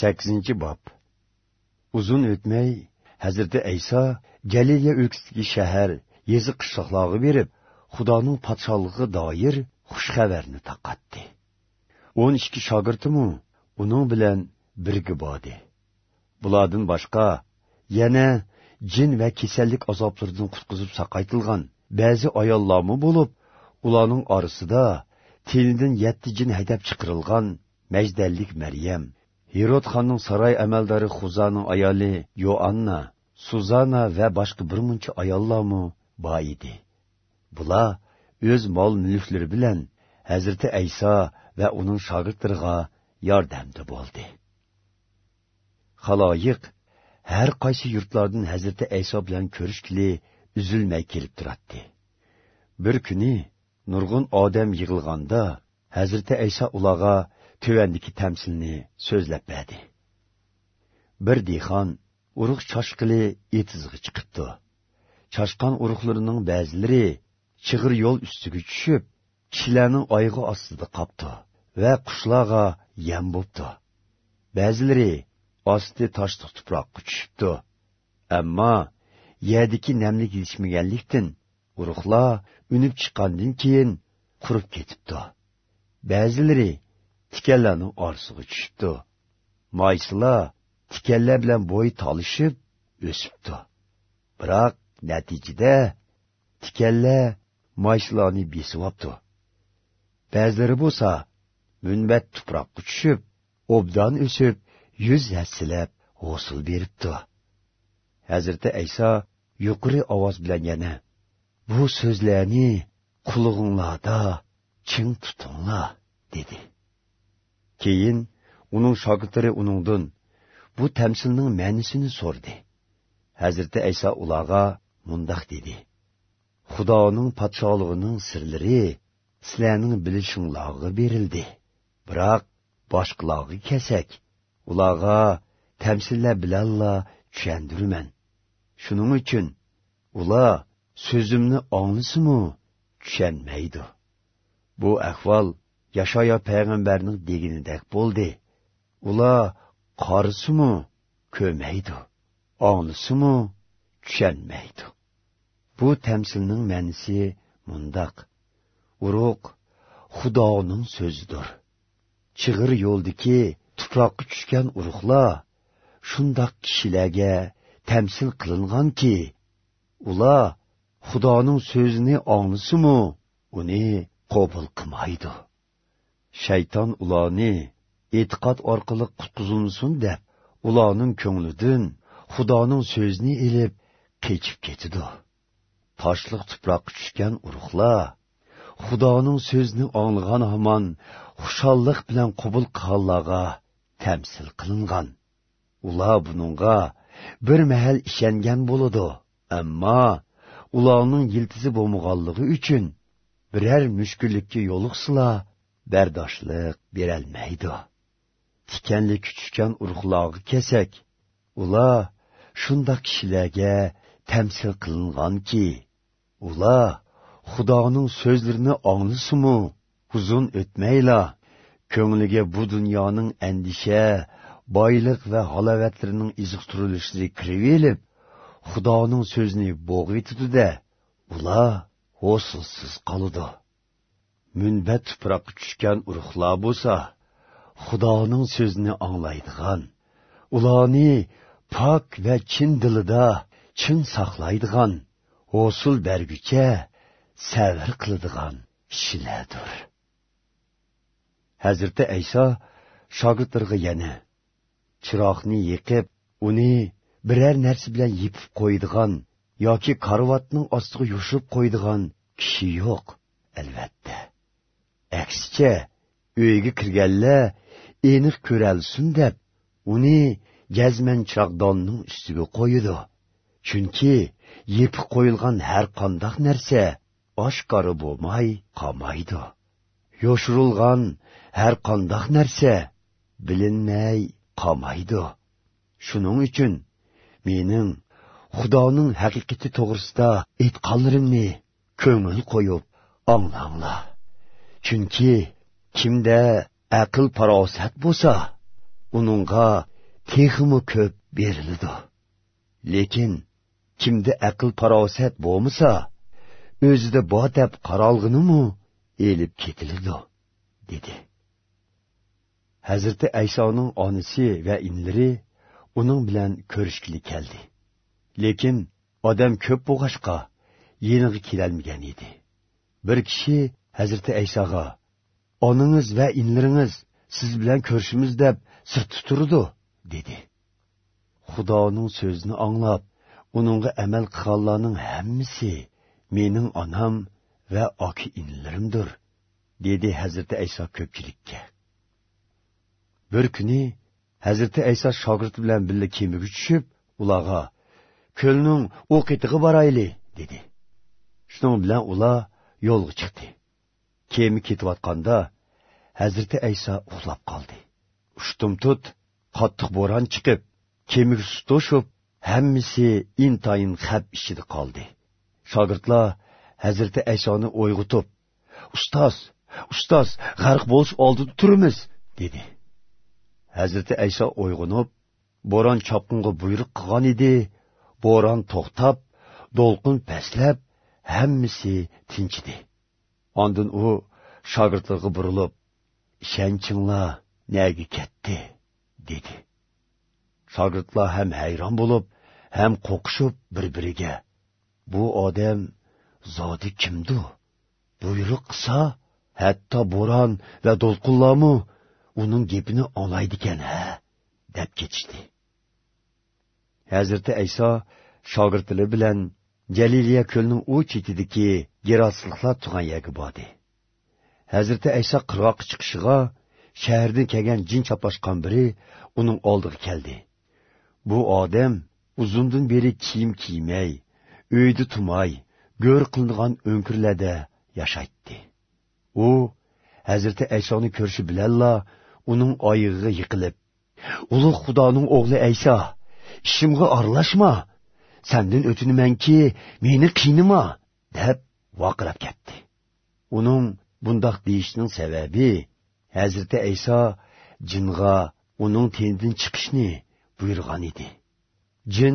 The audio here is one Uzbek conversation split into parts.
sakkizinchi bob. Uzun o'tmay hazrati ayso galiliya o'lkasidagi shahar yezi qishloqlarga berib xudoning podshohligiga doir xushxabarni taqatdi o'n ikki shogirdimu uning bilan birga bodi bulardan boshqa yana jin va kasallik azoblaridan qutqizib saqaytilgan ba'zi ayollarmi bo'lib ularning orasida tilidan yetti jin haydab chiqarilgan majdallik maryam Herod xonning saroy amaldori Xuzaning ayoli Yoanna, Suzana va boshqa bir muncha ayollarmi bor edi. Bular o'z mol mulklari bilan Hazrati Ayso va uning shogirdlariga yordamda bo'ldi. Xaloyiq har qaysi yurtlardan Hazrati Ayso bilan ko'rishkili uzilmay kelib turardi. Bir kuni nurg'un odam yig'ilganda Hazrati Ayso ularga tövəndiki təmsilini sözləb bədi. Bir dixan uruq çaşqılı etizği çıxıbdı. Çaşqan uruqlarının bəziləri çığır yol üstüge düşüb, kişilərinin ayğı astıda qapdı və quşlağa yem bopdu. Bəziləri astı taşlıq tuproqqa düşübdü. Amma yerdiki nəmlik yetişməyənlikdən uruqlar ünüb çıxandan keyin qurub ketibdi. Bəziləri tikanlarni orsig'i tushibdi. Moysilar tikanlar bilan bo'y tolishib o'sibdi. Biroq natijada tikanlar moysilarni besiyapti ba'zilari bo'lsa munbat tuproqqa tushib obdan o'sib yuz hassilab g'usul beribdi. Hazrati ayso yuqori ovoz bilan yana bu so'zlarni qulog'inglarda ching tutinglar dedi. Keyin uning shogirdlari uningdan bu tamsilning ma'nisini so'rdi. Hazrati ayso ularga mundoq dedi. Xudoning podsholig'ining sirlari sizlarning bilishinglarga berildi. Biroq boshqalarga kelsak ularga tamsillar bilanla tushundirman shuning uchun ular so'zimni anglasimu tushunmaydi. Bu ahvol Yaşaya payg'ambarning deginidek bo'ldi. Ular qarisimu ko'maydi, mı tushunmaydi. Bu tamsilning ma'nisi mundaq. Uruq Xudoning so'zidir. Chig'ir yo'ldiki tuproqqa tushgan uruqlar shundoq kishilarga tamsil qilinganki, ular Xudoning so'zini anglisimu uni qabul qilmaydi. Shayton ularni e'tiqod orqali qutqizilsin deb ularning ko'nglidan xudoning so'zini ilib qechib ketidi toshliq tuproqqa tushgan urug'lar xudoning so'zini anglagan hamon xushalliq bilan qabul qilganlarga tamsil qilingan. Ular buningga bir mahal ishongan bo'ladi ammo ularning yiltizi bo'lmaganligi uchun biror mushkullikka yo'liqsilar bardoshliq berolmaydi. Tikanli tushgan urug'log'i kesak ular shundoq kishilarga tamsil qilinganki ular xudoning so'zlarini anglasimu uzun o'tmayla ko'ngliga bu dunyoning andisha boylik va halovatlarining iziq turilishiga kirivelib xudoning so'zini bo'g'itdida ular ho'silsiz qoladi munbat tuproqqa tushgan urug'lar bo'lsa xudoning so'zini anglaydigan ularni pok va chin dilida chin saqlaydigan hosil bergucha sabr qiladigan kishilardir hazrati ayso shogirdlarga yana chiroqni yiqib uni biror narsa bilan yipib qo'ydigan yoki karvatning ostiga yushib qo'ydigan kishi yo'q albatta aksicha uyga kirganlar aniq ko'ralsin deb uni jazman chog'donning ustiga qo'yidi chunki yepib qo'yilgan har qandoq narsa oshkora bo'lmay qolmaydi. Yoshirilgan har qandoq narsa bilinmay qolmaydi. Shuning uchun mening xudoning haqiqati to'g'risida aytqanlarimni ko'ngil qo'yib anglanglar. Chunki kimda aql farosat bo'lsa uningga texmi ko'p beriladi. Lekin kimda aql farosat bo'lmasa o'zida bor deb qaralg'inimu elib ketiladi dedi. Hazrati aysoning onasi va inlari uning bilan ko'rishgili keldi. Lekin odam ko'p bo'lg'ashqa yenig'i kelolmagan edi. Bir kishi hazrati aysoga onangiz va inlaringiz siz bilan ko'rishimiz deb sir tuturdi dedi. Xudoning so'zini anglab uningga amal qilganlarning hammasi mening onam va oki inlarimdir dedi hazrati ayso ko'pchilikka. Bir kuni hazrati ayso shogirdi bilan birga kemaga tushib ularga ko'lning u qitig'i borayli dedi. Shuning bilan ular yo'lga chiqdi. Kema ketayotganda hazrati ayso uxlab qoldi. Ushtum tut qattiq bo'ron chiqib kemaga suv to'shib hammasi intayin xab ichida qoldi. Shogirdlar hazrati aysoni uyg'utib ustoz ustoz g'arq bo'lish oldida turimiz dedi. Hazrati ayso uyg'onib bo'ron chopqinga buyruq qilgan edi. Bo'ron to'xtab do'lqin pastlab hammasi tinchidi. Ondin u shogirdlarga burilib ishonchinglar nega ketdi? dedi. Shogirdlar ham hayron bo'lib ham qo'qishib bir biriga bu odam zodi kimdu? Buyruq qilsa hatto bo'ron va do'lqinlarmi uning gapini anglaydikan ha? deb ketishdi. Hazrati ayso shogirdlari bilan jaliliya ko'lning u chetidagi gerosliklar tugan yagi bodi hazrati ayso qirg'oqqa chiqishiga shahardan kelgan jin chaplashgan biri uning oldiga keldi. Bu odam uzundan beri kiyim kiymay uyda tumay go'r qilingan o'nkirlarda yashaydi u hazrati aysoni ko'rishi bilanla uning oyig'iga yiqilib ulug' xudoning o'g'li ayso ishimga aralashma. Sandan o'tinamanki meni qiynama. Deb ketdi. Uning bundoq deyishning sababi hazrati iso jinga uning tenidan chiqishni buyurgan edi. Jin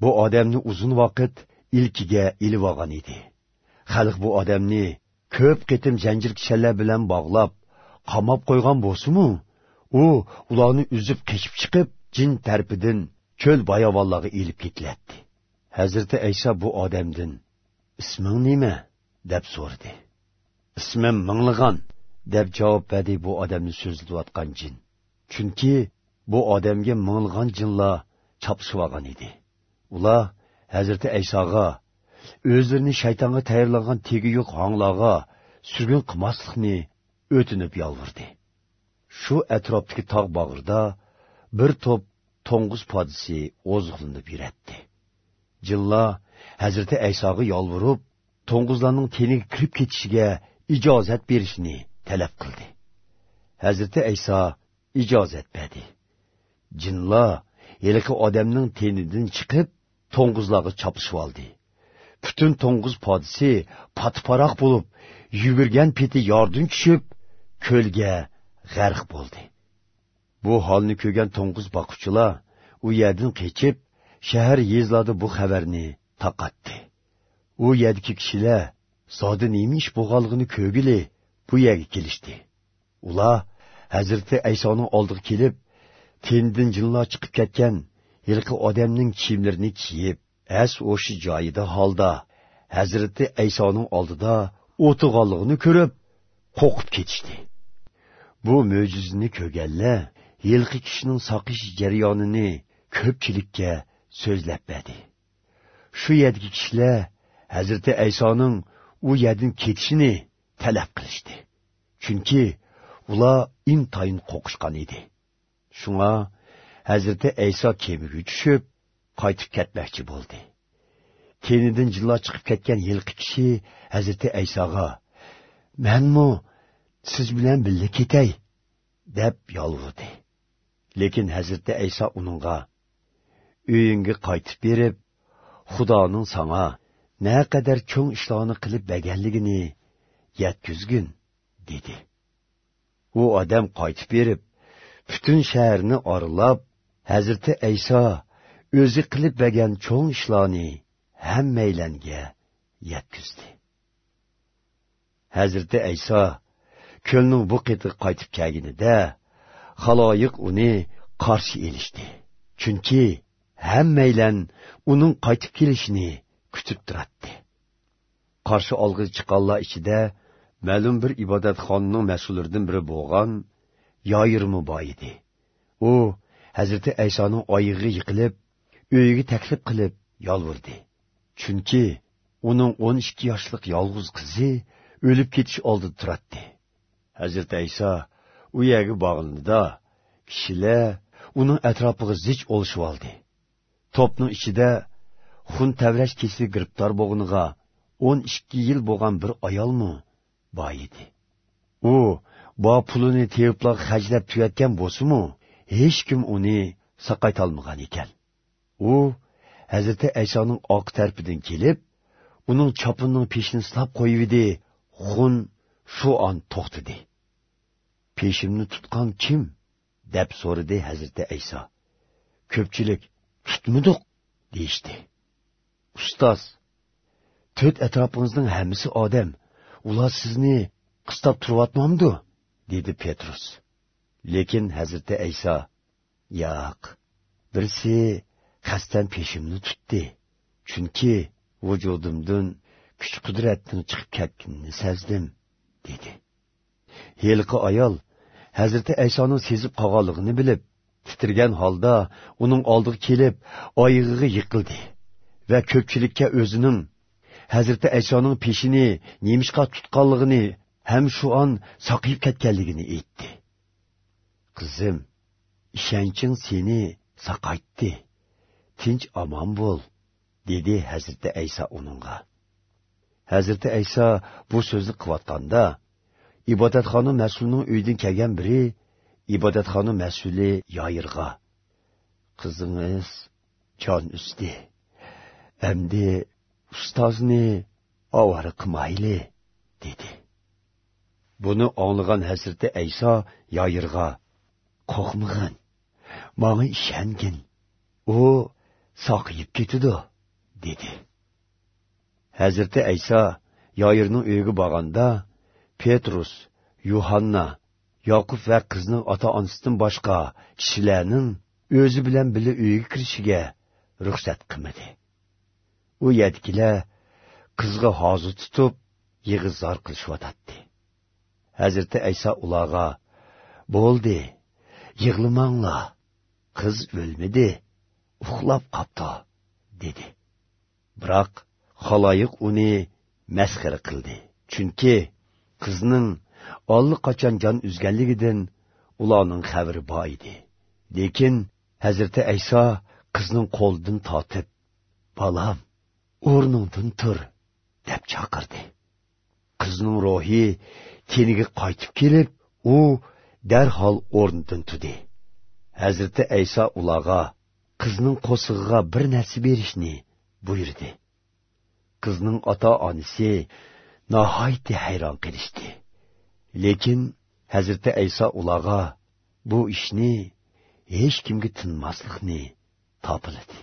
bu odamni uzun vaqt ilkiga ilib olgan edi. Xalq bu odamni ko'p ketim zanjir kishanlar bilan bog'lab qamab qo'ygan bo'lsimu u ularni uzib qechib chiqib jin tarpidan cho'l bayovonlarga ilib ketiladi hazrati ayso bu odamdan isming nima? Deb so'radi. Ismim minglig'on deb javob berdi bu odamni so'zlayotgan jin. Chunki bu odamga minglig'on jinlar chopishib olgan edi. Ular hazrati aysoga o'zlarini shaytonga tayyorlangan tegi yo'q honglarga surgun qilmaslikni o'tinib yolvirdi shu atrofdagi tog' bog'irda bir to'p to'ng'iz podisi oziqlanib yuradi. Jinlar hazrati aysoga yolvirib to'ng'izlarning teniga kirib ketishiga ijozat berishni talab qildi. Hazrati ayso ijozat berdi. Jinlar yilqi odamning tenidan chiqib to'ng'izlarga chopishib oldi. Butun to'ng'iz podisi patparoq bo'lib yugurgan peti yordin tushib ko'lga g'arq bo'ldi. Bu holni ko'rgan to'ng'iz boquvchilar u yerdan qechib shahar yezladi bu xabarni taqatdi u yerdagi kishilar zodi nima ish bo'lganligini ko'gili bu yerga kelishdi. Ular hazrati aysoning oldiga kelib tendin jinlar chiqib ketgan yilqi odamning kiyimlarini kiyib as o'sha joyida holda hazrati aysoning oldida o'tig'onligini ko'rib qo'rqib ketishdi. Bu mo'jizani ko'rganlar yilqi kishining soqish jarayonini ko'pchilikka so'zlab berdi. Shu yerdagi kishilar hazrati aysoning u yerdan ketishini talab qilishdi. Chunki ular intayin qo'qishgan edi. Shunga hazrati ayso kemiga tushib qaytib ketmoqchi bo'ldi. Kenidan jillo chiqib ketgan yilqi kishi hazrati aysoga manmu siz bilan birga ketay deb yolvurdi lekin hazrati ayso uningga uyingga qaytib berib xudoning sanga naqadar cho'ng ishlarni qilib berganligini yetkizgin dedi. U odam qaytib berib butun shaharni orlab hazrati ayso o'zi qilib bergan cho'ng ishlarni hammaylanga yetkizdi hazrati ayso ko'lning bu qeti qaytib kelganida haloyiq uni qarshi elishdi. Chunki hammaylan uning qaytib kelishini kutib turadi qarshi olg'i chiqqanlar ichida ma'lum bir ibodatxonning mas'ullaridan biri bo'lgan yoyirmi muboy edi. U hazrati aysoning oyig'iga yiqilib uyiga taklif qilib yolvurdi chunki uning o'n ikki yoshlik yolg'iz qizi o'lib ketish oldida turadi hazrati ayso u yerga bog'linida kishilar uning atrofiga zich olishib oldi. To'pning ichida xun tavrash kesli giribdor bo'lganiga o'n ikki yil bo'lgan bir ayolmi? Bor edi. U bu pulini teviblar hajlab tugatgan bo'lsimu hech kim uni saqaytolmagan ekan. U hazrati aysoning oq tarpidan kelib uning chopinining peshini silab qo'yivdi xun shu on to'xtadi. Peshimni tutgan kim? deb so'radi hazrati ayso ko'pchilik tutmudiq deyishdi. Ustoz to'rt atrofingizning hammasi odam. Ular sizni qistab turyotmamdu dedi petrus. Lekin hazrati ayso yo'q. Birsi qasddan peshimni tutdi. Chunki vujudimdan kuch qudratdan chiqib ketganini sezdim dedi. Heliqi ayol hazrati aysoning sezib qolganligini bilib titirgan holda uning oldiga kelib oyig'iga yiqildi. Va ko'pchilikka o'zining hazrati aysoning peshini nemishqa tutganligini ham shu on saqiyib ketganligini aytdi. Qizim ishonching seni saqaytdi tinch omon bo'l dedi hazrati ayso uningga. Hazrati ayso bu so'zni qilayotganda ibodatxona mas'ulining uyidan kelgan biri ibodatxona mas'uli yoyirg'a qizingiz jon usti. Endi ustozni ovora qilmayli dedi. Buni anglagan hazrati ayso yoyirg'a qo'rqmag'in manga ishongin u soqiyib ketidi dedi. Hazrati ayso yoyirning uyiga borganda petrus yuhanna yoqub va qizning ota onasidan boshqa kishilarning o'zi bilan birga uyga kirishiga ruxsat qilmadi. U yadikilar qizga hozir tutib yig'izor qilishyotadi hazrati ayso ularga bo'ldi yig'lamanglar qiz o'lmidi uxlab qopti dedi. Biroq xaloyiq uni masxara qildi chunki qizning allaqachon jon uzganligidan ularning xabari bor edi. Lekin hazrati ayso qizning qo'lidan totib bolam tur deb chaqirdi. Qizning ruhi teniga qaytib kelib u darhol o'rnidan turdi hazrati ayso ularga qizning qo'sig'iga bir narsa berishni buyurdi. Qizning ota onasi nihoyatda hayron qilishdi. Lekin hazrati ayso ularga bu ishni hech kimga tinmaslikni topiladi.